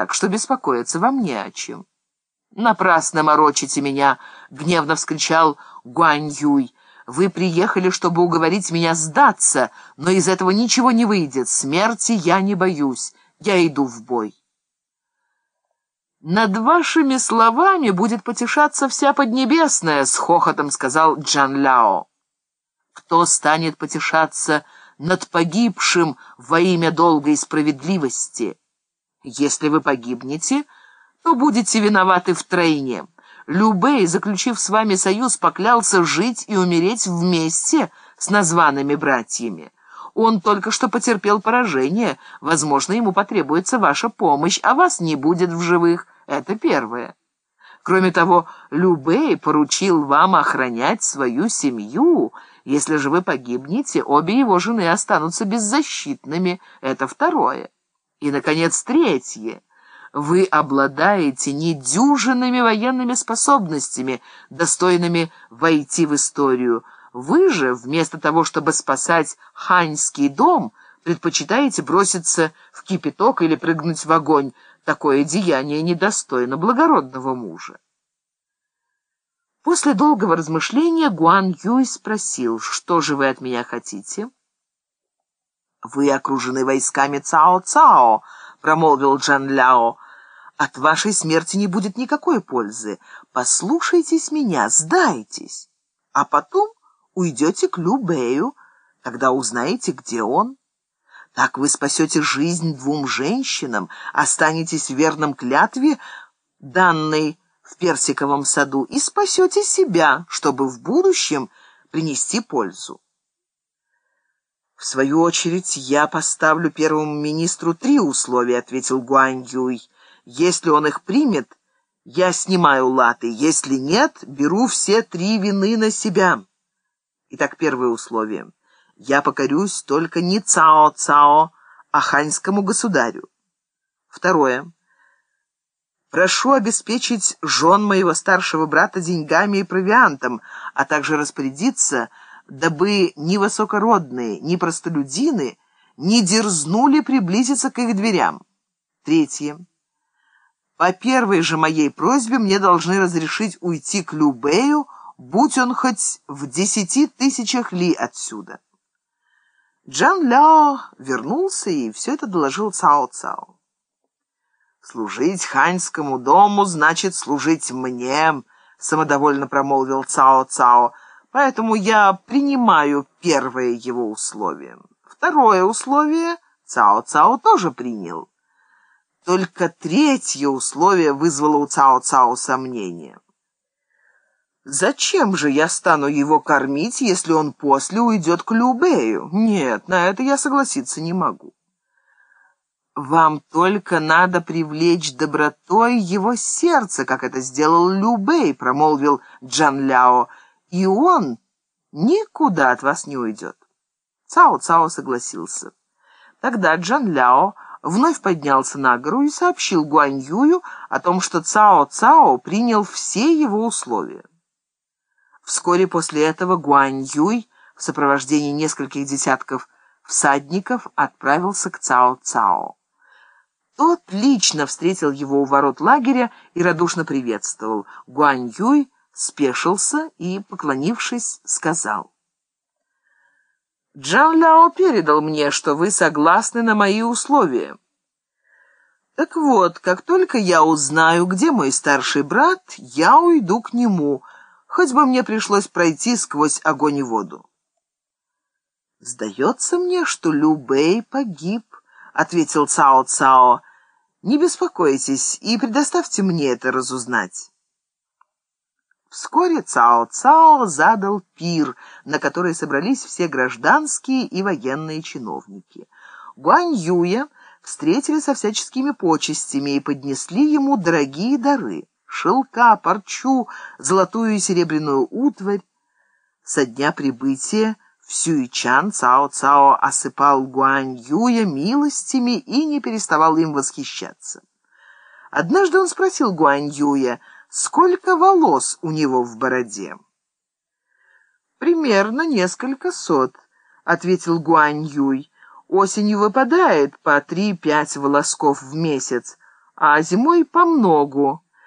так что беспокоиться вам не о чем. «Напрасно морочите меня!» — гневно вскричал Гуань Юй. «Вы приехали, чтобы уговорить меня сдаться, но из этого ничего не выйдет. Смерти я не боюсь. Я иду в бой». «Над вашими словами будет потешаться вся Поднебесная», — с хохотом сказал Джан Ляо. «Кто станет потешаться над погибшим во имя долгой справедливости? Если вы погибнете...» то будете виноваты втройне. Любэй, заключив с вами союз, поклялся жить и умереть вместе с названными братьями. Он только что потерпел поражение, возможно, ему потребуется ваша помощь, а вас не будет в живых. Это первое. Кроме того, Любэй поручил вам охранять свою семью. Если же вы погибнете, обе его жены останутся беззащитными. Это второе. И, наконец, третье вы обладаете недюжинными военными способностями, достойными войти в историю. Вы же, вместо того, чтобы спасать ханьский дом, предпочитаете броситься в кипяток или прыгнуть в огонь. Такое деяние недостойно благородного мужа. После долгого размышления Гуан Юй спросил, что же вы от меня хотите? «Вы окружены войсками Цао-Цао», — промолвил Джан Ляо. «От вашей смерти не будет никакой пользы. Послушайтесь меня, сдайтесь, а потом уйдете к Любею, когда узнаете, где он. Так вы спасете жизнь двум женщинам, останетесь в верном клятве, данной в персиковом саду, и спасете себя, чтобы в будущем принести пользу. «В свою очередь, я поставлю первому министру три условия», — ответил Гуань Юй. «Если он их примет, я снимаю латы. Если нет, беру все три вины на себя». Итак, первое условие. Я покорюсь только не Цао-Цао, а ханьскому государю. Второе. Прошу обеспечить жен моего старшего брата деньгами и провиантом, а также распорядиться дабы ни высокородные, ни простолюдины не дерзнули приблизиться к их дверям. Третье. По первой же моей просьбе мне должны разрешить уйти к Любею, будь он хоть в десяти тысячах ли отсюда. Джан Ляо вернулся и все это доложил Цао Цао. «Служить ханьскому дому значит служить мне», — самодовольно промолвил Цао Цао, — Поэтому я принимаю первое его условие. Второе условие Цао-Цао тоже принял. Только третье условие вызвало у Цао-Цао сомнение. Зачем же я стану его кормить, если он после уйдет к Любею? Нет, на это я согласиться не могу. Вам только надо привлечь добротой его сердце, как это сделал Любей, промолвил Джан Ляо, — и он никуда от вас не уйдет. Цао-Цао согласился. Тогда Джан Ляо вновь поднялся на гору и сообщил Гуань Юю о том, что Цао-Цао принял все его условия. Вскоре после этого Гуань Юй в сопровождении нескольких десятков всадников отправился к Цао-Цао. Тот лично встретил его у ворот лагеря и радушно приветствовал. Гуань Юй спешился и, поклонившись, сказал. «Джан Ляо передал мне, что вы согласны на мои условия. Так вот, как только я узнаю, где мой старший брат, я уйду к нему, хоть бы мне пришлось пройти сквозь огонь и воду». «Сдается мне, что Лю Бэй погиб», — ответил Цао Цао. «Не беспокойтесь и предоставьте мне это разузнать». Вскоре Цао-Цао задал пир, на который собрались все гражданские и военные чиновники. Гуань Юя встретили со всяческими почестями и поднесли ему дорогие дары — шелка, парчу, золотую и серебряную утварь. Со дня прибытия в Сюичан Цао-Цао осыпал Гуань Юя милостями и не переставал им восхищаться. Однажды он спросил Гуань Юя — Сколько волос у него в бороде? Примерно несколько сот, ответил Гуань Юй. Осенью выпадает по три-пять волосков в месяц, а зимой по многу.